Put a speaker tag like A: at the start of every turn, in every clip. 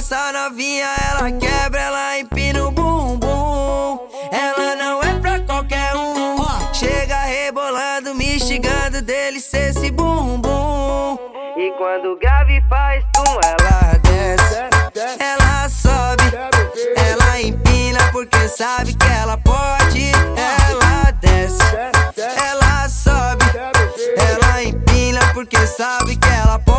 A: essa novinha, ela quebra, ela empina o bumbum. Ela não é pra qualquer um. Chega rebolando, me xingando, delícia esse bumbum. E quando o grave faz tum, ela desce, ela sobe, ela empina porque sabe que ela pode. Ela desce, ela sobe, ela empina porque sabe que ela pode.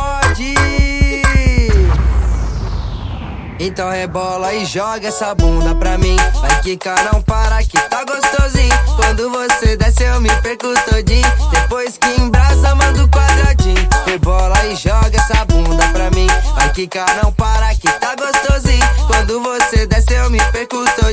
A: Então rebola e joga essa bunda pra mim. Vai quicar, não para que tá gostosinho. Quando você desce, eu me perco todinho. Depois que embraça, manda o quadradinho. Rebola e joga essa bunda pra mim. Vai quicar, não para que tá gostosinho. Quando você desce, eu me perco todinho.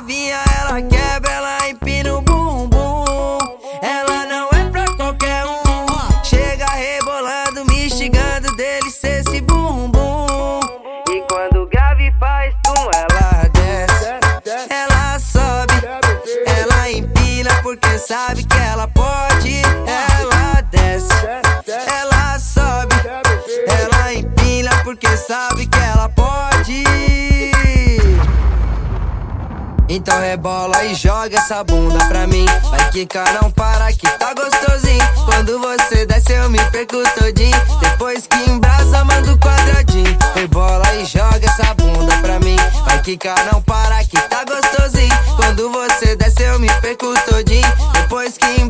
A: Novinha, ela quebra, ela empina o bumbum. Ela não é pra qualquer um. Chega rebolando, me xingando, delícia esse bumbum. E quando o grave faz tum, ela desce, ela sobe, ela empina porque sabe que ela pode. Ela desce, ela sobe, ela empina porque sabe que ela pode. Então rebola e joga essa bunda pra mim. Vai quicar, não para que tá gostosinho. Quando você desce, eu me perco todinho. Depois que embraça, manda o quadradinho. Rebola e joga essa bunda pra mim. Vai quicar, não para que tá gostosinho. Quando você desce, eu me perco todinho. Depois que o